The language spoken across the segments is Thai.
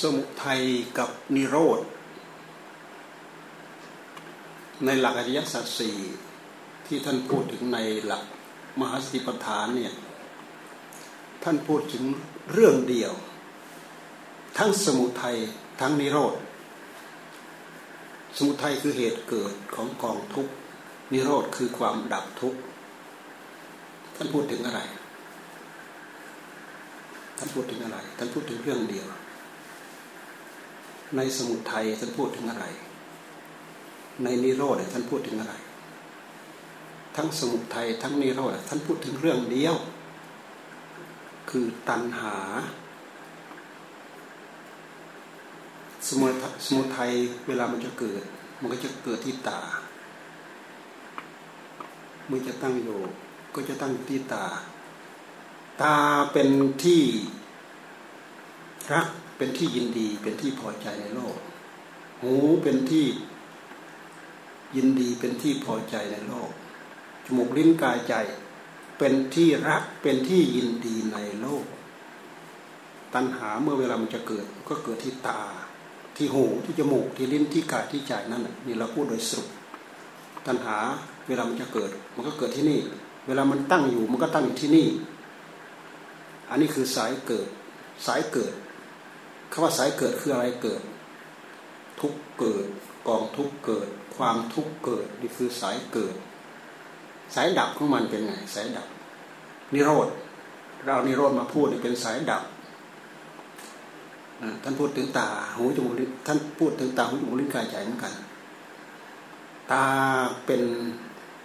สมุทัยกับนิโรธ ในหลักอริยสัจสี่ที่ท่านพูดถึงในหลักมหาสติปัฏฐานเนี่ยท่านพูดถึงเรื่องเดียว ทั้งสมุทัยทั้งนิโรธ สมุทัยคือเหตุเกิดของกองทุกข์นิโรธคือความดับทุกข์ท่านพูดถึงอะไร ท่านพูดถึงอะไร ท่านพูดถึงเรื่องเดียว ในสมุทัยท่านพูดถึงอะไร ในนิโรธท่านพูดถึงอะไร ทั้งสมุทัยทั้งนิโรธท่านพูดถึงเรื่องเดียว คือตัณหา สมุสมุทัยเวลามันจะเกิด มันก็จะเกิดที่ตาเมื่อจะตั้งอยู่ก็จะตั้งที่ตา ตาเป็นที่รัก เป็นที่ยินดีเป็นที่พอใจในโลก หูเป็นที่ยินดีเป็นที่พอใจในโลก จมูกลิ้นกายใจ เป็นที่รักเป็นที่ยินดีในโลก ตัณหาเมื่อเวลามันจะเกิดก็เกิดที่ตา ที่หูที่จมูกที่ลิ้นที่กายที่ใจนั่นนี่เราพูดโดยสรุป ตัณหาเวลามันจะเกิด มันก็เกิดที่นี่ เวลามันตั้งอยู่มันก็ตั้งอยู่ที่นี่ อันนี้คือสายเกิด สายเกิด คำว่าสายเกิดคืออะไรเกิด ทุกเกิดกองทุกเกิด ความทุกเกิดนี่คือสายเกิด สายดับของมันเป็นไงสายดับ นิโรธเรานิโรธมาพูดเป็นสายดับท่านพูดถึงตาหูจมูกลิ้นท่านพูดถึงตาหูจมูกลิ้นกายใจเหมือนกัน ตาเป็น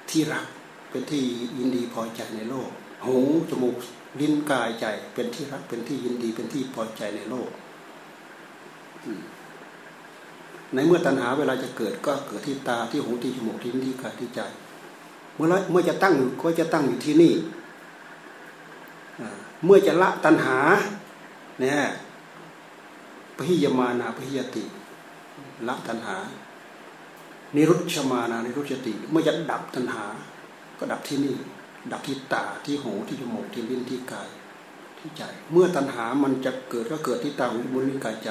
ที่รักเป็นที่ยินดีพอใจในโลก หูจมูกลิ้นกายใจ เป็นที่รักเป็นที่ยินดีเป็นที่พอใจในโลก ในเมื่อตัณหาเวลาจะเกิดก็เกิดที่ตาที่หูที่จมูกที่นิ้วที่กายที่ใจ เมื่อเมื่อจะตั้งก็จะตั้งอยู่ที่นี่เมื่อจะละตัณหาเนี่ยพิยมานาพิยติละตัณหา นิรุชมานานิรุชติ เมื่อจะดับตัณหา ก็ดับที่นี่ ดับที่ตาที่หูที่จมูกที่ลิ้นที่กายที่ใจ เมื่อตัณหามันจะเกิดก็เกิดที่ตาหูจมูกลิ้นกายใจ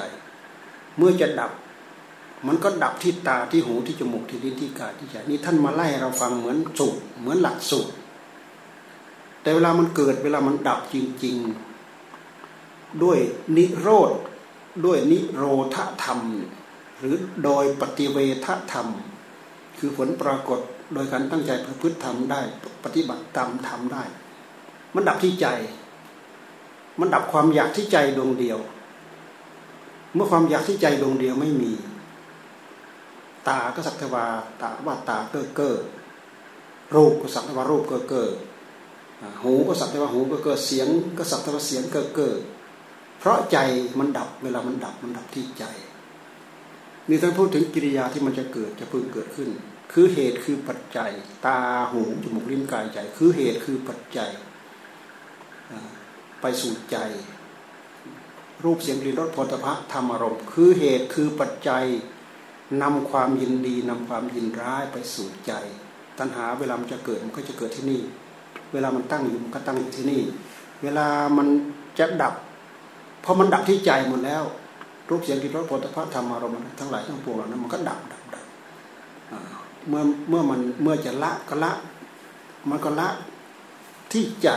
เมื่อจะดับ มันก็ดับที่ตาที่หูที่จมูกที่ลิ้นที่กายที่ใจนี่ท่านมาไล่เราฟังเหมือนสูตรเหมือนหลักสูตร แต่เวลามันเกิดเวลามันดับจริง ๆ ด้วยนิโรธด้วยนิโรธธรรม หรือโดยปฏิเวทธรรม คือผลปรากฏโดยการตั้งใจประพฤติธรรมได้ ปฏิบัติตามธรรมได้ มันดับที่ใจ มันดับความอยากที่ใจดวงเดียว เมื่อความอยากที่ใจดวงเดียวไม่มี ตาก็สักแต่ว่าตาว่าตาเก้อเก้อรูปก็สักแต่ว่ารูปเก้อเก้อหูก็สักแต่ว่าหูเก้อเก้อเสียง ก็สักแต่ว่าเสียงเก้อเก้อเพราะใจมันดับเวลามันดับมันดับที่ใจนี่ท่านพูดถึงกิริยาที่มันจะเกิดจะเพิ่งเกิดขึ้น คือเหตุคือปัจจัย ตาหูจมูกลิ้นกายใจ คือเหตุคือปัจจัยไปสู่ใจ รูปเสียงกลิ่นรสผลิภัณฑ์ธรรมอารมณ์คือเหตุคือปัจจัยนำความยินดีนำความยินร้ายไปสู่ใจ ตัณหาเวลามันจะเกิดมันก็จะเกิดที่นี่ เวลามันตั้งอยู่มันก็ตั้งอยู่ที่นี่ เวลามันจะดับพอมันดับที่ใจหมดแล้ว รูปเสียงกลิ่นรสผลิภัณฑ์ธรรมอารมณ์ทั้งหลายทั้งปวงเหล่านั้นมันก็ดับดับดับเมื่อเมื่อมันเมื่อจะละก็ละ มันก็ละที่ใจ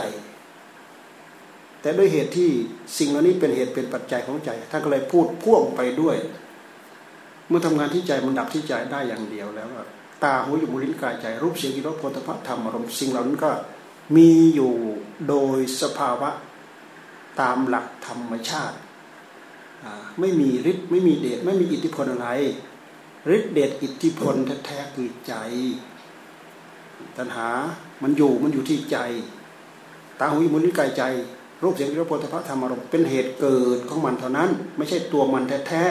แต่ด้วยเหตุที่สิ่งเหล่านี้เป็นเหตุเป็นปัจจัยของใจท่านก็เลยพูดพ่วงไปด้วย เมื่อทำงานที่ใจมันดับที่ใจได้อย่างเดียวแล้วตาหูจมูกลิ้นกายใจ รูปเสียงกิริยาโพธพธรรมอารมณ์สิ่งเหล่านั้นก็มีอยู่โดยสภาวะตามหลักธรรมชาติไม่มีฤทธิ์ไม่มีเดชไม่มีอิทธิพลอะไรฤทธิ์เดชอิทธิพลแท้ๆคือใจ ตัณหามันอยู่มันอยู่ที่ใจตาหูจมูกลิ้นกายใจ รูปเสียงวิรโพธพธรรมารมณ์เป็นเหตุเกิดของมันเท่านั้น ไม่ใช่ตัวมันแท้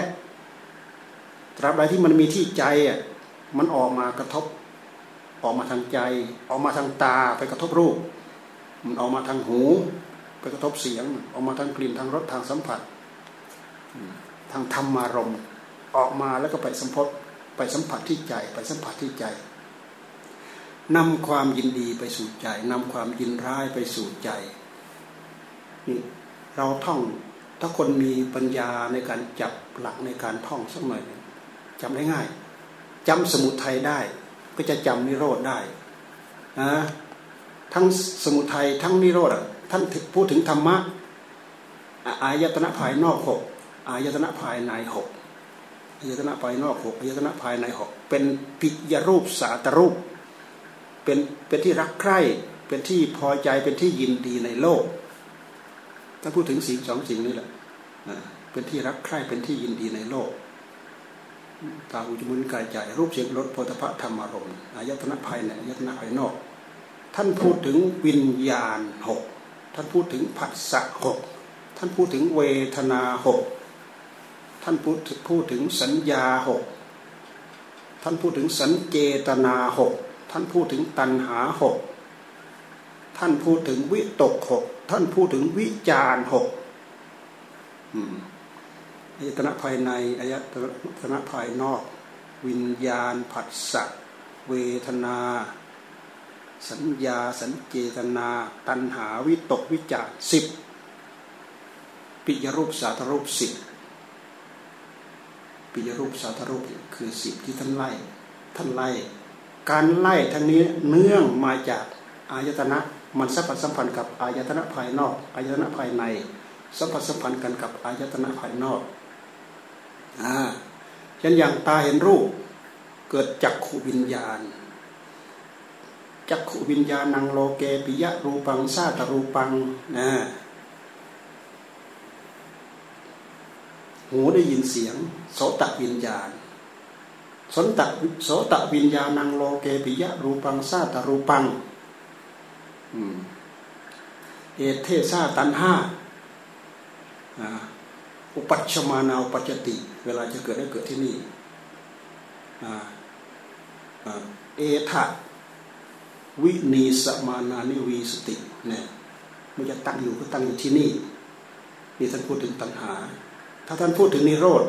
ๆตราบใดที่มันมีที่ใจอะมันออกมากระทบ ออกมาทางใจ ออกมาทางตาไปกระทบรูป มันออกมาทางหู ไปกระทบเสียง ออกมาทางกลิ่นทางรสทางสัมผัส ทางธรรมารมณ์ออกมาแล้วก็ไปสัมพบไปสัมผัสที่ใจไปสัมผัสที่ใจนำความยินดีไปสู่ใจนำความยินร้ายไปสู่ใจ นี่เราท่อง ถ้าคนมีปัญญาในการจับหลักในการท่องสักหน่อยจำได้ง่ายจำสมุทัยได้ ก็จะจำนิโรธได้นะทั้งสมุทัยทั้งนิโรธท่านพูดถึงธรรมะอายตนะภายนอกหกอายตนะภายในหกอายตนะภายนอกหกอายตนะภายในหกเป็นปิยรูปสาตรูปเป็นเป็นที่รักใคร่เป็นที่พอใจเป็นที่ยินดีในโลก ถ้าพูดถึงสิ่งสองสิ่งนี้แหละเป็นที่รักใคร่เป็นที่ยินดีในโลกตาหูจมูกกายใจรูปเสียงรสโพธิภะธรรมารมณ์อายตนะภายในอายตนะภายนอก ท่านพูดถึงวิญญาณหกท่านพูดถึงผัสสะหกท่านพูดถึงเวทนาหกท่านพูดพูดถึงสัญญาหกท่านพูดถึงสัญเจตนาหกท่านพูดถึงตัณหาหกท่านพูดถึงวิตกหก ท่านพูดถึงวิจารหกอายตนะภายในอายตนะภายนอก วิญญาณผัสสะเวทนา สัญญาสัญเจตนา ตัณหาวิตกวิจารสิบปิยรูปสาธรูปสิบปิยรูปสาธรูปคือสิบที่ท่านไล่ท่านไล่ การไล่ทั้งนี้เนื่องมาจากอายตนะ มันสัมผัสสัมพันธ์กับอายตนะภายนอกอายตนะภายใน สัมผัสสัมพันธ์กันกับอายตนะภายนอกอ่าเช่นอย่างตาเห็นรูปเกิดจักขูวิญญาณจักขูวิญญาณังโลเกปิยะรูปังซาตรูปังนะหูได้ยินเสียงโสตวิญญาณ โสตวิญญาณังโลเกปิยะรูปัง สาตะรูปัง เอตเถสาตัณหาอุปปัชชะมานาอุปปัชชะติ เวลาจะเกิดได้เกิดที่นี่เอตถะ นิวิสะมานานิวิสะติเนี่ยมันจะตั้งอยู่ก็ตั้งอยู่ที่นี่นี่ท่านพูดถึงตัณหา ถ้าท่านพูดถึงนิโรธ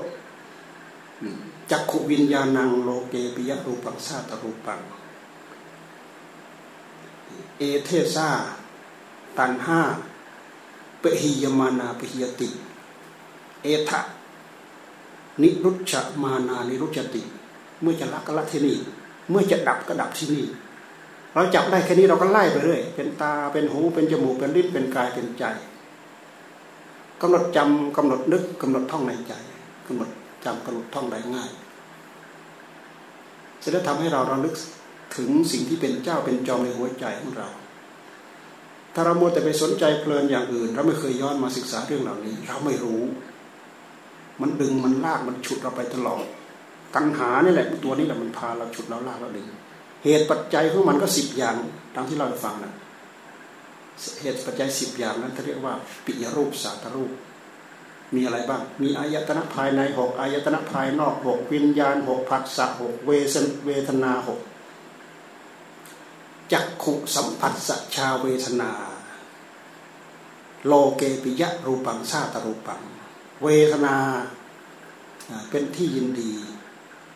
จักขวิญญาณังโลเกปิยรูปังซาตรูปัง เอเทซาตันห้าเปหิยมานาเปหิยติ เอทะนิรุชมานานิรุชติ เมื่อจะละก็ละที่นี่ เมื่อจะดับก็ดับที่นี่ เราจับได้แค่นี้เราก็ไล่ไปเรื่อยเป็นตาเป็นหูเป็นจมูกเป็นลิ้นเป็นกายเป็นใจกำหนดจำกำหนดนึกกำหนดท่องในใจกำหนดจำกำหนดท่องได้ง่ายจะได้ทำให้เราราลึก ถึงสิ่งที่เป็นเจ้าเป็นจอมในหัวใจของเรา ถ้าเราโมแต่ไปสนใจเพลินอย่างอื่น เราไม่เคยย้อนมาศึกษาเรื่องเหล่านี้ เราไม่รู้ มันดึงมันลากมันฉุดเราไปตลอดตัณหานี่แหละตัวนี้แหละมันพาเราฉุดเราลากเราดึงเหตุปัจจัยของมันก็สิบอย่างดังที่เราฟังนะเหตุปัจจัยสิบอย่างนั้นเขาเรียกว่า ปิยรูปสาตรูป มีอะไรบ้าง มีอายตนะภายในหกอายตนะภายนอกหกวิญญาณหกผัสสะหกเวสเวทนาหก จักขุสัมผัสสชาเวทนา โลเกปิยะรูปังซาตรูปัง เวทนาเป็นที่ยินดี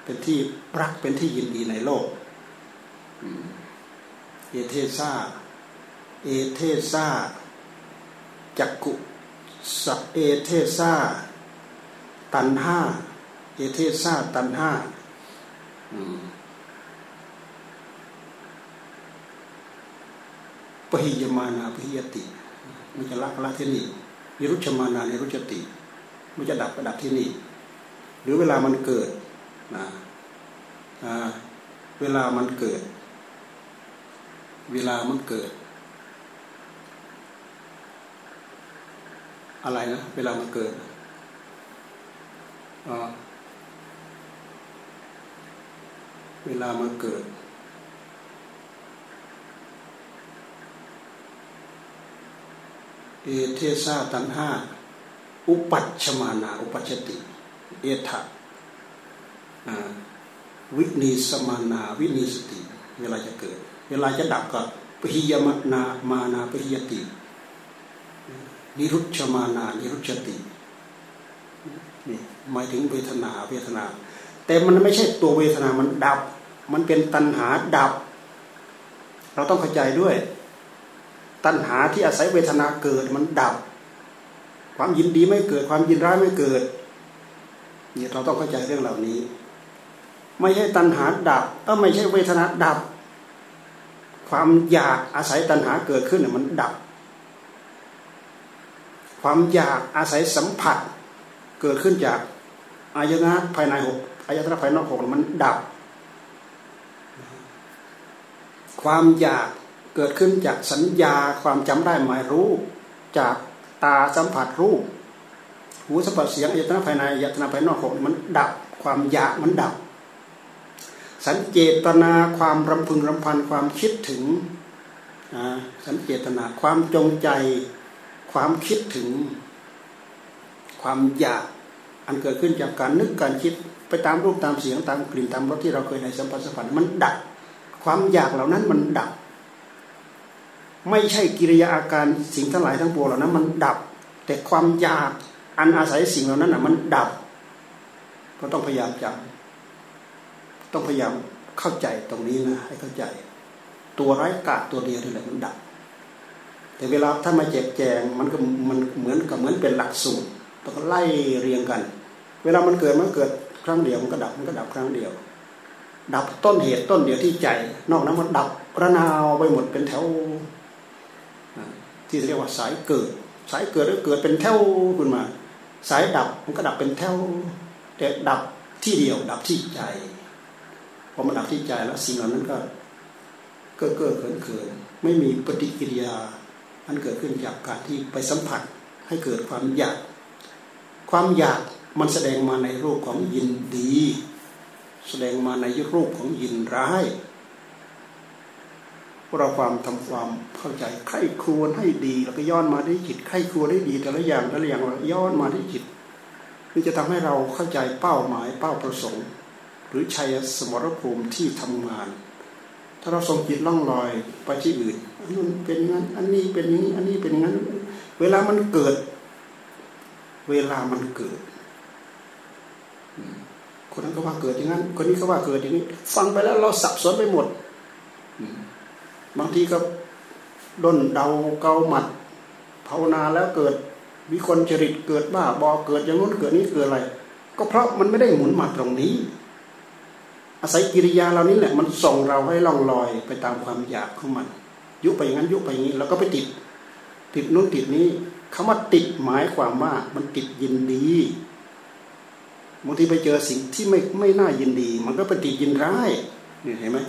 เป็นที่รักเป็นที่ยินดีในโลกเอเทซาเอเทซาจักกุสัเอเทซาตันห้าเอเทซาตันห้า ปหิยมานาปหิยติ มันจะละละที่นี่นิรุชมานานิรุชติ มันจะดับก็ดับที่นี่ หรือเวลามันเกิดนะเวลามันเกิด เวลามันเกิด อะไรนะ เวลามันเกิดเวลามันเกิด เอตเถสาตัณหาอุปปัชชะมานา อุปปัชชะติ เอตถะ นิวิสะมานา นิวิสะติ เวลาจะเกิด เวลาจะดับก็ปะหียะมานาปะหียะตินิรุชฌะมานานิรุชฌะตินี่หมายถึงเวทนาเวทนา แต่มันไม่ใช่ตัวเวทนามันดับ มันเป็นตัณหาดับ เราต้องเข้าใจด้วย ตัณหาที่อาศัยเวทนาเกิดมันดับ ความยินดีไม่เกิดความยินร้ายไม่เกิดเนี่ยเราต้องเข้าใจเรื่องเหล่านี้ ไม่ใช่ตัณหาดับก็ไม่ใช่เวทนาดับ ความอยากอาศัยตัณหาเกิดขึ้นเนี่ยมันดับ ความอยากอาศัยสัมผัส เกิดขึ้นจากอายนะภายในหกอายตนะภายนอกหกมันดับ ความอยาก เกิดขึ้นจากสัญญาความจำได้หมายรู้ จากตาสัมผัสรูป หูสัมผัสเสียงอายตนะภายในอายตนะภายนอกหกมันดับความอยากมันดับ สัญเจตนาความรำพึงรำพันความคิดถึงสัญเจตนาความจงใจ ความคิดถึง ความอยากอันเกิดขึ้นจากการนึกการคิดไปตามรูปตามเสียงตามกลิ่นตามรสที่เราเคยในสัมผัสสัมผัสมันดับความอยากเหล่านั้นมันดับ ไม่ใช่กิริยาอาการสิ่งทั้งหลายทั้งปวงเหล่านั้นมันดับ แต่ความอยากอันอาศัยสิ่งเหล่านั้นอะมันดับ ก็ต้องพยายามจำต้องพยายามเข้าใจตรงนี้นะให้เข้าใจ ตัวไร้กาตัวเดียวนี่แหละมันดับ แต่เวลาถ้ามาแจกแจงมันก็มันเหมือนกับเหมือนเป็นหลักสูตรต้องไล่เรียงกัน เวลามันเกิดมันเกิดครั้งเดียวมันก็ดับมันก็ดับครั้งเดียวดับต้นเหตุต้นเดียวที่ใจ นอกนั้นมันดับระนาวไปหมดเป็นแถว ที่เรียกว่าสายเกิด สายเกิดแล้วเกิดเป็นแถวขึ้นมา สายดับมันก็ดับเป็นแถวแต่ดับที่เดียว ดับที่ใจพอมันดับที่ใจแล้วสิ่งเหล่านั้นก็เก้อเก้อเขินเขินไม่มีปฏิกิริยาอันเกิดขึ้นจากการที่ไปสัมผัสให้เกิดความอยาก ความอยากมันแสดงมาในรูปของยินดี แสดงมาในรูปของยินร้าย เราความทำความเข้าใจใครควรให้ดี แล้วก็ย้อนมาที่จิตใครควรได้ดีแต่ละอย่างแต่ละอย่างย้อนมาที่จิตนี่จะทำให้เราเข้าใจเป้าหมายเป้าประสงค์ หรือชัยสมรภูมิที่ทำงาน ถ้าเราส่งจิตล่องลอยไปที่อื่นอันนู้นเป็นงั้นอันนี้เป็นนี้อันนี้เป็นงั้น เวลามันเกิด เวลามันเกิดคนนั้นก็ว่าเกิดอย่างนั้น คนนี้ก็ว่าเกิดอย่างนี้ ฟังไปแล้วเราสับสนไปหมด บางทีก็ด้นเดาเกาหมัดภาวนาแล้วเกิดวิคนจริตเกิดบ้าบอเกิดอย่างนู้นเกิดนี้เกิดอะไร ก็เพราะมันไม่ได้หมุนมาตรงนี้ อาศัยกิริยาเรานี้แหละมันส่งเราให้ล่องลอยไปตามความอยากของมัน ยุไปอย่างนั้นยุไปอย่างนี้แล้วก็ไปติด ติดนู้นติดนี้คำว่าติดหมายความว่ามันติดยินดีบางทีไปเจอสิ่งที่ไม่ไม่น่ายินดี มันก็ไปติดยินร้ายเนี่ยเห็นไหม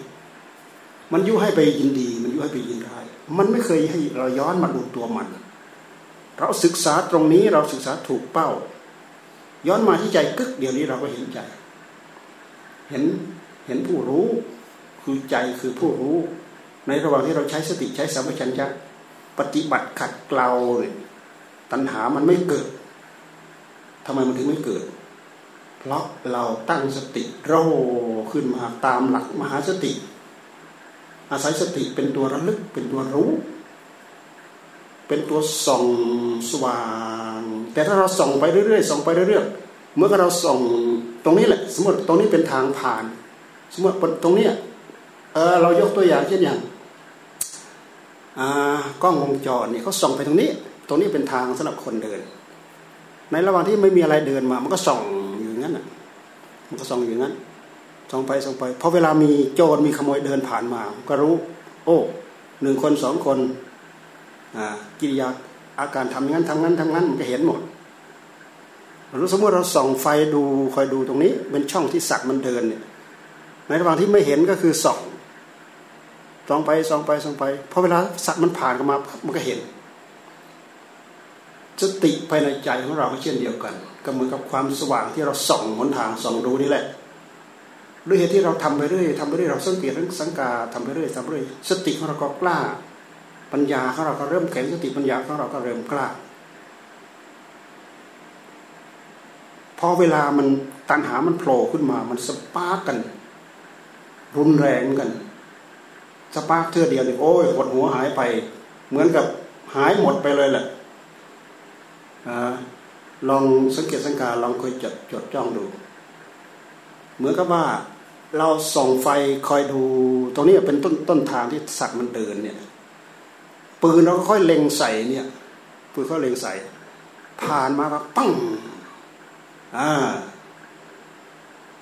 มันยุให้ไปยินดี มันยุให้ไปยินร้ายมันไม่เคยให้เราย้อนมาดูตัวมัน เราศึกษาตรงนี้เราศึกษาถูกเป้า ย้อนมาที่ใจกึกเดี๋ยวนี้เราก็เห็นใจ เห็นเห็นผู้รู้คือใจคือผู้รู้ ในระหว่างที่เราใช้สติใช้สัมปชัญญะปฏิบัติขัดเกลาเนี่ยตัณหามันไม่เกิดทำไมมันถึงไม่เกิด เพราะเราตั้งสติโรขึ้นมาตามหลักมหาสติ อาศัยสติเป็นตัวระลึกเป็นตัวรู้ เป็นตัวส่องสว่าง แต่ถ้าเราส่องไปเรื่อยๆส่องไปเรื่อยๆเมื่อเราส่องตรงนี้แหละ สมมติตรงนี้เป็นทางผ่าน สมมติตรงนี้เออเรายกตัวอย่างเช่นอย่างกล้องวงจรนี่เขาส่องไปตรงนี้ ตรงนี้เป็นทางสำหรับคนเดิน ในระหว่างที่ไม่มีอะไรเดินมา มันก็ส่องอยู่งั้นอะมันก็ส่องอยู่งั้น ส่องไปส่องไปพอเวลามีโจรมีขโมยเดินผ่านมา ก็รู้ โอ้หนึ่งคนสองคนกิริยาอาการทำงั้นทำงั้นทำงั้นมันก็เห็นหมดรู้สมมติเราส่องไฟดูคอยดูตรงนี้ เป็นช่องที่สักมันเดินเนี่ยในระหว่างที่ไม่เห็นก็คือส่องส่องไปส่องไปส่องไปพอเวลาสัตว์มันผ่านกันมามันก็เห็นสติภายในใจของเราก็เช่นเดียวกัน ก็เหมือนกับความสว่างที่เราส่องหนทางส่องดูนี่แหละ ด้วยเหตุที่เราทำไปเรื่อยทำไปเรื่อยเราสังเกตเรื่องสังกาทำไปเรื่อยทำไปเรื่อยสติของเราก็กล้า ปัญญาของเราก็เริ่มแข็งสติปัญญาของเราก็เริ่มกล้าพอเวลามันตัณหามันโผล่ขึ้นมา มัน spark กัน รุนแรงกัน spark เท่าเดียวเนี่ยโอ้ยหดหัวหายไป เหมือนกับหายหมดไปเลยแหละลองสังเกตสังการลองคอยจดจดจ้องดู เหมือนกับว่าเราส่องไฟคอยดูตรงนี้เป็นต้นต้นทางที่สัตว์มันเดินเนี่ยปืนเราก็ค่อยเล็งใส่เนี่ยปืนเขาเล็งใส่ ผ่านมาแบบปังอ่า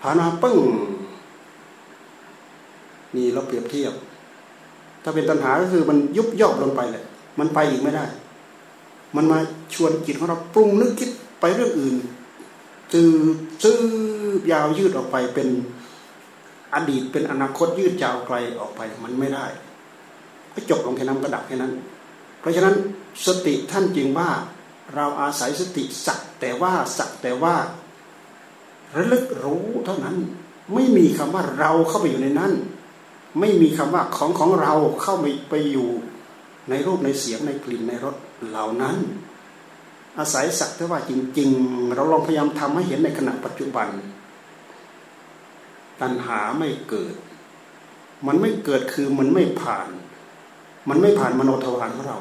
ผ่านมาปึ้งนี่เราเปรียบเทียบ ถ้าเป็นตัณหาก็คือมันยุบย่อลงไปเลยมันไปอีกไม่ได้ มันมาชวนจิตของเราปรุงนึกคิดไปเรื่องอื่น จือซื้อยาวยืดออกไปเป็นอดีตเป็นอนาคตยืดยาวไกลออกไปมันไม่ได้ ก็จบลงแค่นั้นก็ดับแค่นั้น เพราะฉะนั้นสติท่านจึงว่าเราอาศัยสติสักแต่ว่าสักแต่ว่า ระลึกรู้เท่านั้น ไม่มีคำว่าเราเข้าไปอยู่ในนั้น ไม่มีคำว่าของของเราเข้าไปไปอยู่ในรูปในเสียงในกลิ่นในรสเหล่านั้น อาศัยสักแต่ว่าจริง ๆ เราลองพยายามทำให้เห็นในขณะปัจจุบัน ตัณหาไม่เกิด มันไม่เกิดคือมันไม่ผ่าน มันไม่ผ่านมโนทวารของเรา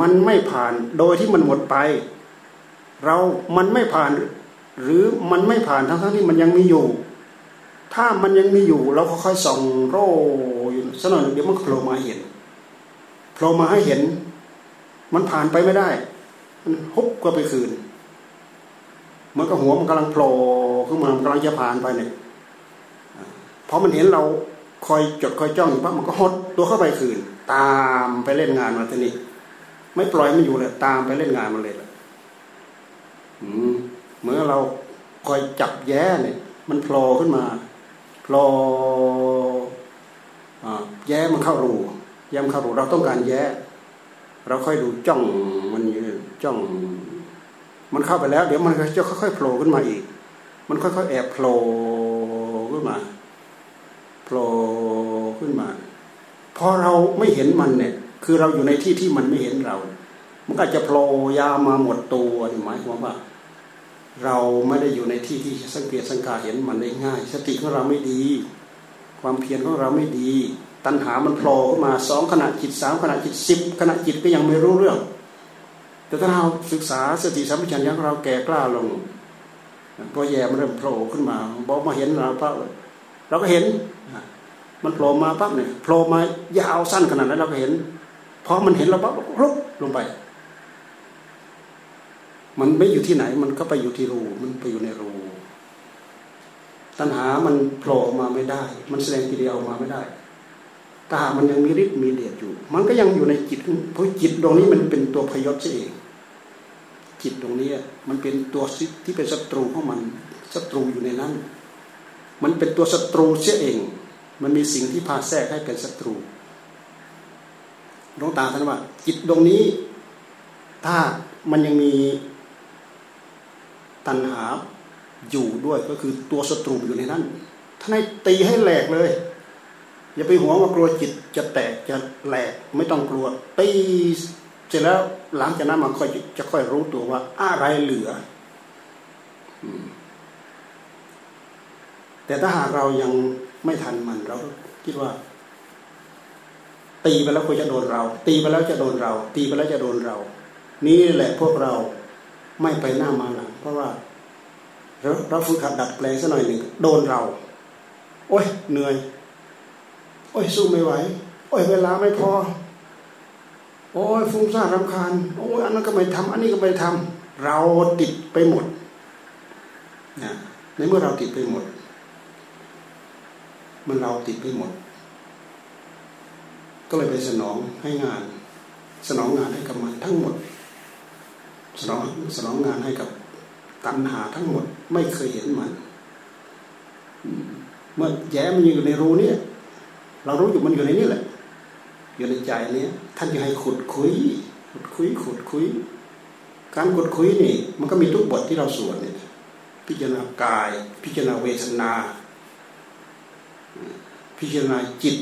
มันไม่ผ่านโดยที่มันหมดไป เรา มันไม่ผ่าน หรือมันไม่ผ่านทั้งทั้งที่มันยังมีอยู่ ถ้ามันยังมีอยู่เราก็ค่อยส่องโร่อยู่สักหน่อยเดี๋ยวมันโผล่มาเห็นโผล่มาให้เห็น มันผ่านไปไม่ได้ มันฮุบก็ไปคืน มันก็หัวมันกำลังโผล่ขึ้นมามันกำลังจะผ่านไปเนี่ยพอมันเห็นเราคอยจดคอยจ้องอยู่ปั๊บมันก็หดตัวเข้าไปคืน ตามไปเล่นงานมาทีนี้ไม่ปล่อยมันอยู่เลยตามไปเล่นงานมันเลยเมื่อเราคอยจับแย้เนี่ย มันโผล่ขึ้นมาโผล่แย้มันเข้ารูแย้มเข้ารูเราต้องการแย้ เราค่อยดูจ้องมันจ้อง มันเข้าไปแล้ว เดี๋ยวมันจะค่อยๆโผล่ขึ้นมาอีก มันค่อยๆแอบโผล่ขึ้นมาโผล่ขึ้นมาพอเราไม่เห็นมันเนี่ย คือเราอยู่ในที่ที่มันไม่เห็นเรา มันก็จะโผล่ยามาหมดตัวหมายความว่า เราไม่ได้อยู่ในที่ที่สังเกตสังกาเห็นมันได้ง่าย สติของเราไม่ดี ความเพียรของเราไม่ดี ตัณหามันโผล่ขึ้นมาสองขณะจิตสามขณะจิตสิบขณะจิตก็ยังไม่รู้เรื่อง แต่ถ้าเราศึกษาสติสัมปชัญญะของเราแก่กล้าลงพอแย่มันเริ่มโผล่ขึ้นมาบอกมาเห็นเราปั๊บเราก็เห็น มันโผล่มาปั๊บเนี่ยโผล่มายาวสั้นขนาดนั้นเราก็เห็นพอมันเห็นเราปั๊บลุกลงไป มันไม่อยู่ที่ไหน มันก็ไปอยู่ที่รูมันไปอยู่ในรูตัณหามันโผล่มาไม่ได้ มันแสดงกิริยาออกมาไม่ได้ ตามันยังมีฤทธิ์มีเดชอยู่ มันก็ยังอยู่ในจิต เพราะจิตตรงนี้มันเป็นตัวพยศเอง จิตตรงนี้มันเป็นตัวที่เป็นศัตรูของมันศัตรูอยู่ในนั้น มันเป็นตัวศัตรูเสียเอง มันมีสิ่งที่พาแทรกให้เป็นศัตรูหลวงตาท่านว่า จิตตรงนี้ ถ้ามันยังมีตัณหาอยู่ด้วยก็คือตัวศัตรูอยู่ในนั้นท่านให้ตีให้แหลกเลย อย่าไปหวงว่ากลัวจิตจะแตกจะแหลกไม่ต้องกลัวตีเสร็จแล้วหลังจากนั้นมันค่อยจะค่อยรู้ตัวว่า อะไรเหลือแต่ถ้าหากเรายังไม่ทันมันเราคิดว่า ตีไปแล้วควรจะโดนเรา ตีไปแล้วจะโดนเรา ตีไปแล้วจะโดนเรา นี่แหละพวกเราไม่ไปหน้ามาหลังเพราะว่าเราเราฝึกขัดดัดแปลงสักหน่อยหนึ่งโดนเรา โอ้ยเหนื่อย โอ้ยสู้ไม่ไหว โอ้ยเวลาไม่พอ โอ้ยฟุ้งซ่านรำคาญ โอ้ยอันนั้นก็ไม่ทำอันนี้ก็ไม่ทำเราติดไปหมดนะในเมื่อเราติดไปหมด มันเราติดไปหมด ก็เลยไปสนองให้งาน สนองงานให้กับมันทั้งหมด สนองสนองงานให้กับตัณหาทั้งหมด ไม่เคยเห็นมัน เมื่อแย้มันอยู่ในรูนี้ เรารู้อยู่มันอยู่ในนี้แหละ อยู่ในใจนี้ท่านจะให้ขุดคุย ขุดคุย ขุดคุย การขุดคุยนี่ มันก็มีทุกบทที่เราสวดเนี่ยพิจารณากาย พิจารณาเวทนา พิจารณาจิต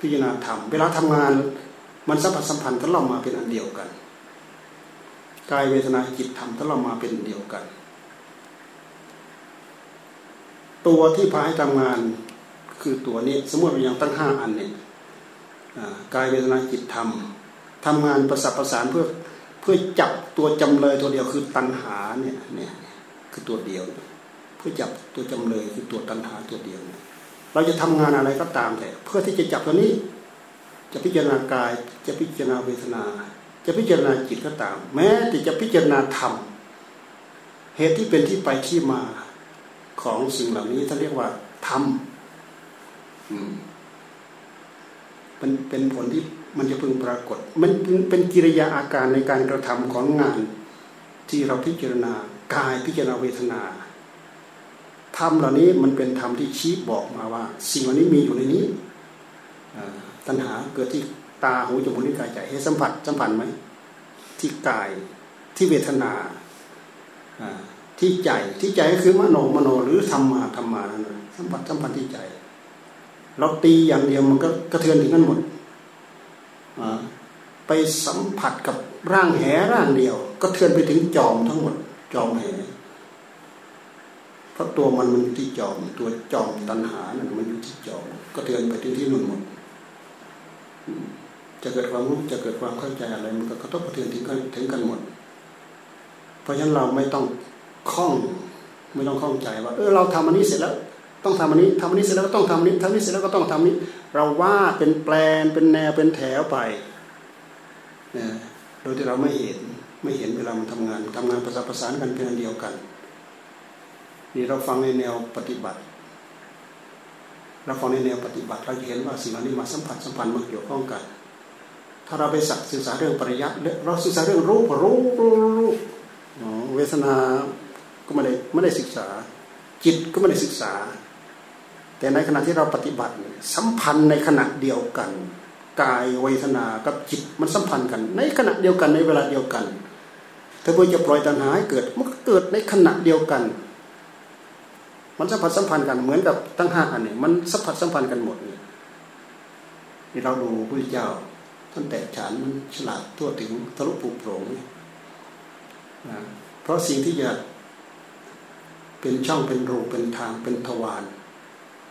พิจารณาธรรม เวลาทำงานมันสัมพันธ์สัมพันธ์กันเล่ามาเป็นอันเดียวกัน กายเวทนาจิตธรรมถ้าเรามาเป็นเดียวกัน ตัวที่พาให้ทำงาน คือตัวนี้สมมติเราอย่างตั้งห้าอันเนี่ยกายเวทนาจิตธรรมทำงานประสับประสานเพื่อเพื่อจับตัวจำเลยตัวเดียวคือตัณหาเนี่ยเนี่ยคือตัวเดียว เพื่อจับตัวจำเลยคือตัวตัณหาตัวเดียว เราจะทำงานอะไรก็ตามแต่เพื่อที่จะจับตัวนี้ จะพิจารณากายจะพิจารณาเวทนา จะพิจารณาจิตก็ตาม แม้แต่จะพิจารณาธรรมเหตุที่เป็นที่ไปที่มาของสิ่งเหล่านี้ท่านเรียกว่าธรรม มันเป็นผลที่มันจะพึงปรากฏ มันเป็นกิริยาอาการในการกระทำของงาน ที่เราพิจารณากายพิจารณาเวทนาธรรมเหล่านี้มันเป็นธรรมที่ชี้บอกมาว่า สิ่งเหล่านี้มีอยู่ในนี้ตัณหาเกิดที่ตาหูจมูกลิ้นกายใจให้สัมผัสสัมผัสไหมที่กายที่เวทนาที่ใจที่ใจก็คือมโนมโนหรือธรรมาธรรมานั่นสัมผัสสัมผัสที่ใจ เราตีอย่างเดียวมันก็กระเทือนถึงนั้นหมดไปสัมผัสกับร่างแหร่างเดียว ก็เทือนไปถึงจอมทั้งหมด จอมแหเพราะตัวมันมันอยู่ที่จอมตัวจอมตัณหานั่นมันอยู่ที่จอมก็เทือนไปที่ที่นู่นหมด จะเกิดความรู้จะเกิดความเข้าใจอะไร มันก็กระทบกระเทือนถึงกันถึงกันหมด เพราะฉะนั้นเราไม่ต้องคล้อง ไม่ต้องคล้องใจว่า เออเราทำอันนี้เสร็จแล้ว ต้องทำอันนี้ทำอันนี้เสร็จแล้วก็ต้องทำนี้ทำนี้เสร็จแล้วก็ต้องทำนี้ เราว่าเป็นแปลนเป็นแนวเป็นแถวไปนะโดยที่เราไม่เห็นไม่เห็นเวลามันทำงานทำงานประสานประสานกันเป็นอันเดียวกันนี่เราฟังในแนวปฏิบัติ เราฟังในแนวปฏิบัติ เราจะเห็นว่าสิ่งเหล่านี้มาสัมผัสสัมพันธ์มาเกี่ยวข้องกัน ถ้าเราไปศึกษาเรื่องปริยัติเราศึกษาเรื่องรูปรู้รู้รู้เวทนาก็ไม่ได้ไม่ได้ศึกษา จิตก็ไม่ได้ศึกษา แต่ในขณะที่เราปฏิบัติสัมพันธ์ในขณะเดียวกัน กายเวทนากับจิตมันสัมพันธ์กัน ในขณะเดียวกันในเวลาเดียวกัน ถ้าเพื่อจะปล่อยตัณหาให้เกิดมันก็เกิดในขณะเดียวกัน มันสัมผัสสัมพันธ์กันเหมือนกับตั้งห้าอันนี้มันสัมผัสสัมพันธ์กันหมดเนี่ที่เราดูพระเจ้าท่านแตกฉานมันฉลาดทั่วถึงทะลุปุโปร่งนะเพราะสิ่งที่จะเป็นช่องเป็นรูเป็นทางเป็นทวาร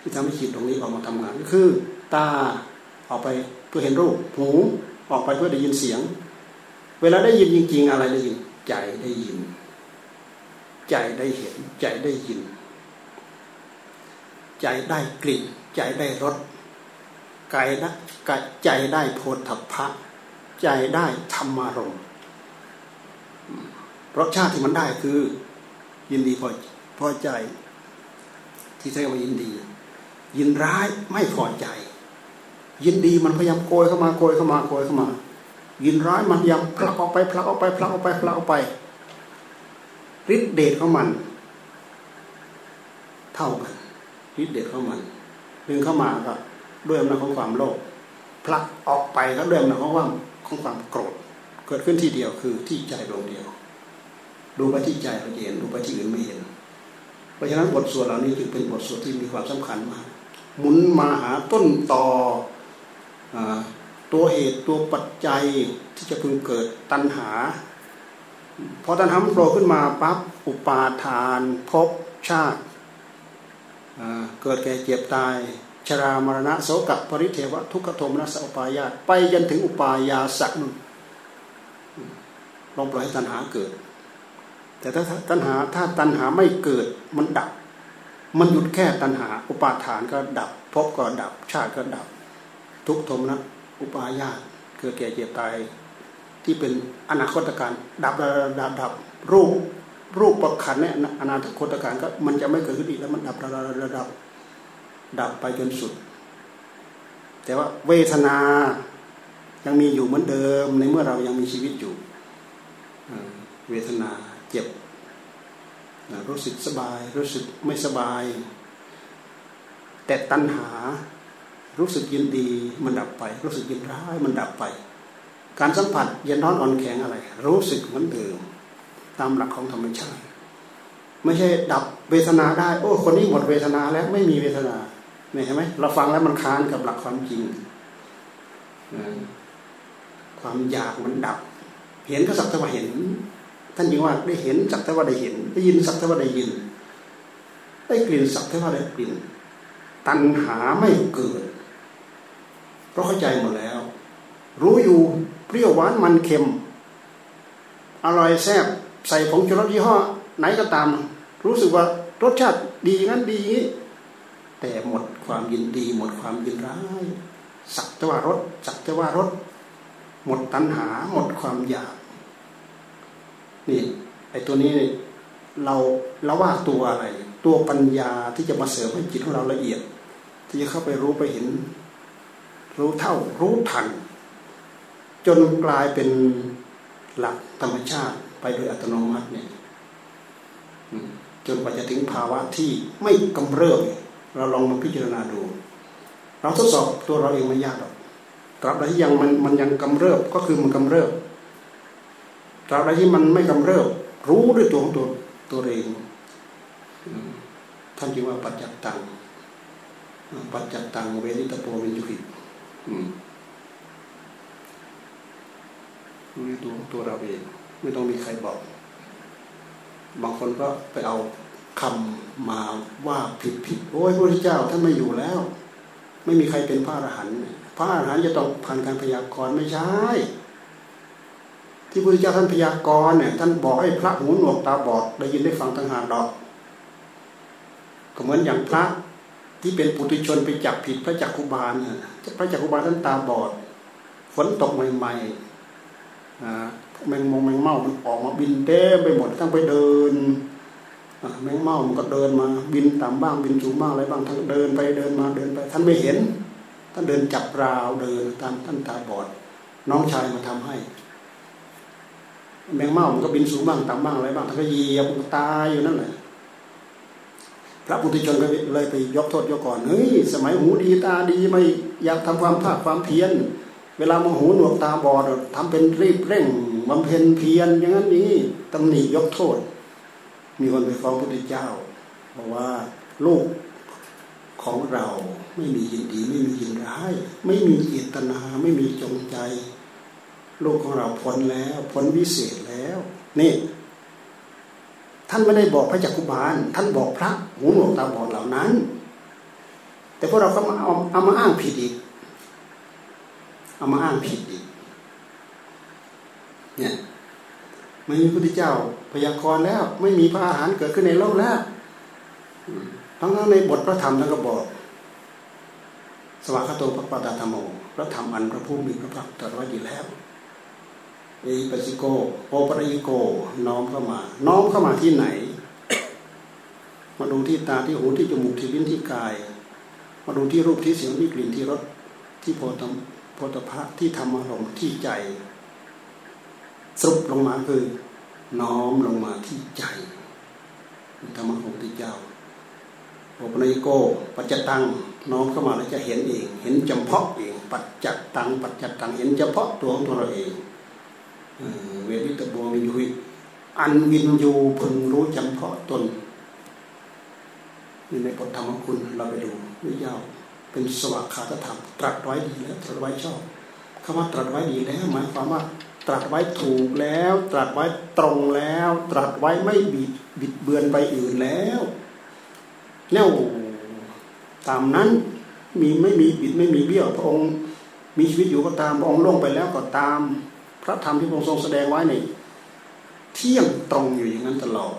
ที่ทำให้จิตตรงนี้ออกมาทำงานก็คือ ตาออกไปเพื่อเห็นรูปหูออกไปเพื่อได้ยินเสียง เวลาได้ยินจริงๆอะไรได้ยินใจได้ยิน ใจได้เห็น ใจได้ยิน ใจได้กลิ่น ใจได้รสกายนะกใจได้โพธพะ ใจได้ธรรมารมรสชาติที่มันได้คือ ยินดีพอพอใจ ที่เรียกว่ายินดี ยินร้ายไม่พอใจ ยินดีมันพยายามโกยเข้ามาโกยเข้ามาโกยเข้ามา ยินร้ายมันพยายามผลักออกไปผลักออกไปผลักออกไปผลักออกไปฤทธิเดชของมัน เท่ากันฤทธิเดชของมันดึงเข้ามาก็ด้วยอำนาจของความโลภผลักออกไปก็ด้วยอำนาจของความของความโกรธเกิดขึ้นที่เดียวคือที่ใจดวงเดียว ดูไปที่ใจเราเห็นดูไปที่อื่นไม่เห็น เพราะฉะนั้นบทสวดเหล่านี้จึงเป็นบทสวดที่มีความสำคัญมาก หมุนมาหาต้นต่อตัวเหตุตัวปัจจัยที่จะพึงเกิดตัณหาพอตัณหาโผล่ขึ้นมาปั๊บอุปาทานภพชาติเกิดแก่เจ็บตาย ชรามรณะโสกปริเทวทุกขโทมนัสอุปายาตไปจนถึงอุปายาสักนุนลองปล่อยให้ตัณหาเกิด แต่ถ้าตัณหาถ้าตัณหาไม่เกิดมันดับ มันหยุดแค่ตัณหา อุปาทานก็ดับภพก็ดับ ชาติก็ดับ ทุกทมนัสอุปายาตเกิดแก่เจ็บตายที่เป็นอนาคตการดับดับดับรูปรูปประคันเนี่ยอนาคตการก็มันจะไม่เกิดขึ้นอีกแล้วมันดับระดับระดับดับไปจนสุด แต่ว่าเวทนายังมีอยู่เหมือนเดิมในเมื่อเรายังมีชีวิตอยู่ เวทนาเจ็บ รู้สึกสบาย รู้สึกไม่สบาย แต่ตัณหารู้สึกยินดีมันดับไป รู้สึกยินร้ายมันดับไป การสัมผัสเย็นร้อนอ่อนแข็งอะไร รู้สึกเหมือนเดิมตามหลักของธรรมชาติ ไม่ใช่ดับเวทนาได้ โอ้ คนนี้หมดเวทนาแล้วไม่มีเวทนาเนี่ยเห็นไหมเราฟังแล้วมันค้านกับหลักความจริงความอยากมันดับ เห็นก็สักแต่ว่าเห็น ท่านยังว่าได้เห็นสักแต่ว่าได้เห็น ได้ยินสักแต่ว่าได้ยิน ได้กลิ่นสักแต่ว่าได้กลิ่น ตัณหาไม่เกิด เพราะเข้าใจหมดแล้ว รู้อยู่เปรี้ยวหวานมันเค็ม อร่อยแซ่บใส่ผงชูรสยี่ห้อไหนก็ตาม รู้สึกว่ารสชาติดีงั้นดีงี้แต่หมดความยินดี หมดความยินร้ายสักแต่ว่ารถสักแต่ว่ารถหมดตัณหาหมดความอยาก นี่ไอ้ตัวนี้เราเราว่าตัวอะไร ตัวปัญญาที่จะมาเสริมให้จิตของเราละเอียด ที่จะเข้าไปรู้ไปเห็น รู้เท่ารู้ทัน จนกลายเป็นหลักธรรมชาติไปโดยอัตโนมัติเนี่ยจนกว่าจะถึงภาวะที่ไม่กำเริบเราลองมาพิจารณาดู เราทดสอบตัวเราเองไม่ยากหรอกตราบใดที่ยังมันมันยังกำเริบก็คือมันกำเริบ ตราบใดที่มันไม่กำเริบรู้ด้วยตัวของตัวตัวเองท่านจึงว่าปัจจัตตังปัจจัตตังเวนิตโปวิจุหิรู้ด้วยตัวตัวเราเอง ไม่ต้องมีใครบอก บางคนก็ไปเอาคำมาว่าผิดผิดโอ้ยพระพุทธเจ้าท่านไม่อยู่แล้ว ไม่มีใครเป็นพระอรหันต์พระอรหันต์จะต้องผ่านการพยากรณ์ไม่ใช่ ที่พระพุทธเจ้าท่านพยากรณ์เนี่ยท่านบอกให้พระหูหนวกตาบอดได้ยินได้ฟังต่างหากดอก ก็เหมือนอย่างพระที่เป็นปุถุชนไปจับผิดพระจักคุบาลพระจักคุบาลท่านตาบอด ฝนตกใหม่ๆแมงมงแมงเม่ามันออกมาบินเต้ไปหมดทั้งไปเดินแมงเม่ามันก็เดินมา บินต่ำบ้างบินสูงบ้างอะไรบ้างท่านเดินไปเดินมาเดินไป ท่านไม่เห็น ท่านเดินจับราวเดินตามท่านตาบอด น้องชายมาทำให้ แมงเม่ามันก็บินสูงบ้างต่ำบ้างอะไรบ้างท่านก็เหยียบตายอยู่นั่นแหละพระพุทธชนก็เลยไปยกโทษยกก่อนเฮ้ยสมัยหูดีตาดีไม่อยากทำความภาคความเพียรเวลาโมโหหนวกตาบอดทำเป็นรีบเร่งบำเพ็ญเพียรอย่างนั้นนี้ตำหนิยกโทษ มีคนไปฟ้องพระพุทธเจ้าบอกว่าลูกของเราไม่มียินดีไม่มียินร้าย ไม่มีเจตนาไม่มีจงใจ ลูกของเราพ้นแล้วพ้นวิเศษแล้ว นี่ ท่านไม่ได้บอกพระจักคุบาล ท่านบอกพระหูหนวกตาบอดเหล่านั้น แต่พวกเราก็มาเอาเอามาอ้างผิดอีกเอามาอ้างผิดอีกเนี่ยไม่มีพระพุทธเจ้าพยากรณ์แล้ว ไม่มีพระอาหารเกิดขึ้นในโลกแล้วทั้งนั้นในบทพระธรรมท่านก็บอก สวากาโตปปตาธรรมโมพระธรรมอันพระผู้มีพระภาคตรัสไว้ดีแล้ว เอปัสิโกโอปริโก น้อมเข้ามา น้อมเข้ามาที่ไหน มาดูที่ตาที่หูที่จมูกที่ลิ้นที่กาย มาดูที่รูปที่เสียงที่กลิ่นที่รสที่โพธโพธพะที่ธรรมารมณ์ที่ใจสรุปลงมาคือ น้อมลงมาที่ใจธรรมะของที่เจ้าโอปนัยโก ปัจจตังน้อมเข้ามาแล้วจะเห็นเอง เห็นจำเพาะเอง ปัจจตัง ปัจจตตัง เห็นเฉพาะตัวของตัวเราเอง เวทิตบวงวินยุยอันวินยูพึงรู้จำเพาะตนนี่ในบทธรรมคุณเราไปดูวิยาวเป็นสวากขาตธรรม ตรัสไว้ดีแล้วตรัสไว้ชอบคำว่าตรัสไว้ดีแล้วหมายความว่า ตรัสไว้ถูกแล้ว ตรัสไว้ตรงแล้ว ตรัสไว้ไม่บิดบิดเบือนไปอื่นแล้วแน่วตามนั้นมีไม่มีบิดไม่มีเบี้ยวพระองค์ มีชีวิตอยู่ก็ตามพระองค์ล่วงไปแล้วก็ตาม พระธรรมที่พระองค์ทรงแสดงไว้ในเที่ยงตรงอยู่อย่างนั้นตลอด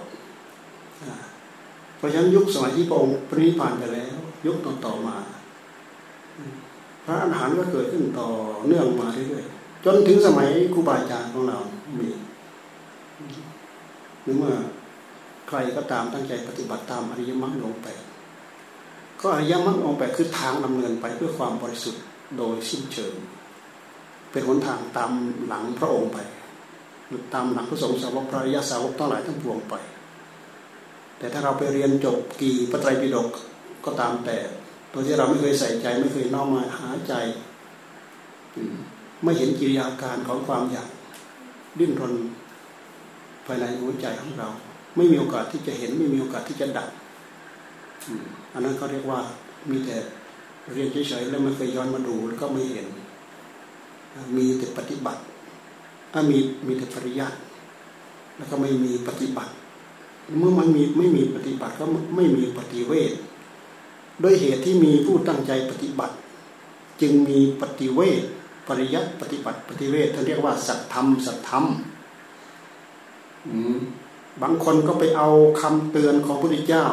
เพราะฉะนั้นยุคสมัยที่พระองค์ปรินิพานไปแล้ว ยุคต่อต่อมา พระอรหันต์ก็เกิดขึ้นต่อเนื่องมาเรื่อยๆจนถึงสมัยครูบาอาจารย์ของเรา มีหรือว่าใครก็ตามตั้งใจปฏิบัติตามอริยมรรคองแปดก็อริยมรรคองแปดคือทางดำเนินไปเพื่อความบริสุทธิ์โดยสิ้นเชิง เป็นหนทางตามหลังพระองค์ไป ตามหลังพระสงฆ์สาวกพระอริยสาวกทั้งหลายทั้งปวงไป แต่ถ้าเราไปเรียนจบกี่พระไตรปิฎกก็ตามแต่โดยที่เราไม่เคยใส่ใจไม่เคยน้อมมาหาใจ ไม่เห็นกิริยาการของความอยากดิ้นรนภายในหัวใจของเรา ไม่มีโอกาสที่จะเห็นไม่มีโอกาสที่จะดับอันนั้นเขาเรียกว่ามีแต่เรียนเฉยๆแล้วไม่เคยย้อนมาดูแล้วก็ไม่เห็น มีแต่ปฏิบัติถ้ามีมีแต่ปริยัติแล้วก็ไม่มีปฏิบัติ เมื่อมันมีไม่มีปฏิบัติก็ไม่มีปฏิเวทด้วยเหตุที่มีผู้ตั้งใจปฏิบัติ จึงมีปฏิเวทปริยัติปฏิบัติปฏิเวทท่านเรียกว่าสัตธรรมสัตธรรมบางคนก็ไปเอาคำเตือนของพระพุทธเจ้า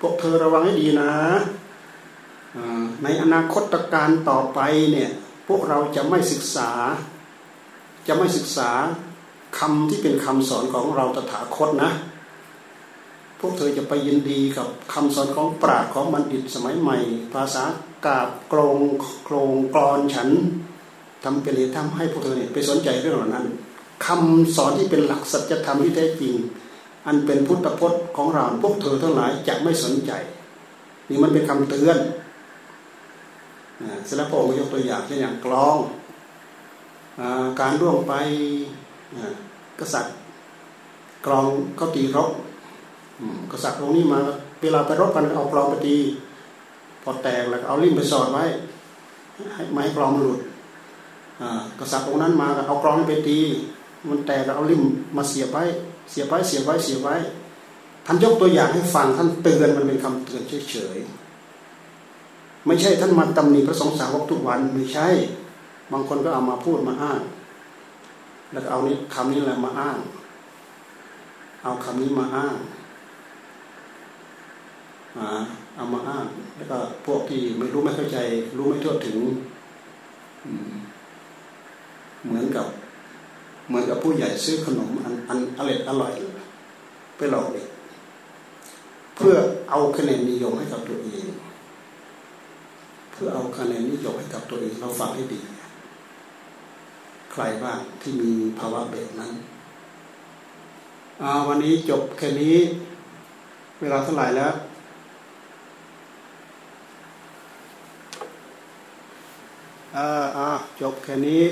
พวกเธอระวังให้ดีนะในอนาคตการต่อไปเนี่ย พวกเราจะไม่ศึกษา จะไม่ศึกษาคำที่เป็นคำสอนของเราตถาคตนะ พวกเธอจะไปยินดีกับคำสอนของปราชญ์ของบัณฑิตสมัยใหม่ ภาษากาบกรงโครงกรอนฉันทำเป็นเหตุทำให้พวกเธอเนี่ยไปสนใจเรื่องเหล่านั้นคำสอนที่เป็นหลักสัจธรรมที่แท้จริง อันเป็นพุทธพจน์ของเราพวกเธอทั้งหลายจะไม่สนใจ นี่มันเป็นคำเตือน เสแล้วพระองค์ยกตัวอย่างเช่นอย่างกลองการร่วงไปกษัตริย์กลองเขาตีรบกษัตริย์องค์นี้มาเวลาไปรบกันเอากลองไปตีพอแตกแล้วเอาลิ่มไปสอดไว้ให้ไม่ให้กลองมันหลุดกษัตริย์องค์นั้นมาเอากลองไปตี มันแตกเอาลิ่มมาเสียบไว้เสียบไว้เสียบไว้เสียบไว้ท่านยกตัวอย่างให้ฟังท่านเตือนมันเป็นคำเตือนเฉยๆ ไม่ใช่ท่านมาตำหนิพระสงฆ์สาวกทุกวันไม่ใช่ บางคนก็เอามาพูดมาอ้างแล้วก็เอานี้คำนี้แหละมาอ้าง เอาคำนี้มาอ้างเอามาอ้าง แล้วก็พวกที่ไม่รู้ไม่เข้าใจ รู้ไม่ทั่วถึงเหมือนกับ เหมือนกับผู้ใหญ่ซื้อขนมอันอันอร่อยอร่อยไปหลอกเด็กเพื่อเอาคะแนนนิยมให้กับตัวเอง เพื่อเอาคะแนนนิยมให้กับตัวเองเราฟังให้ดี ใครบ้างที่มีภาวะแบบนั้นวันนี้จบแค่นี้ เวลาเท่าไหร่แล้วอ่าจบแค่นี้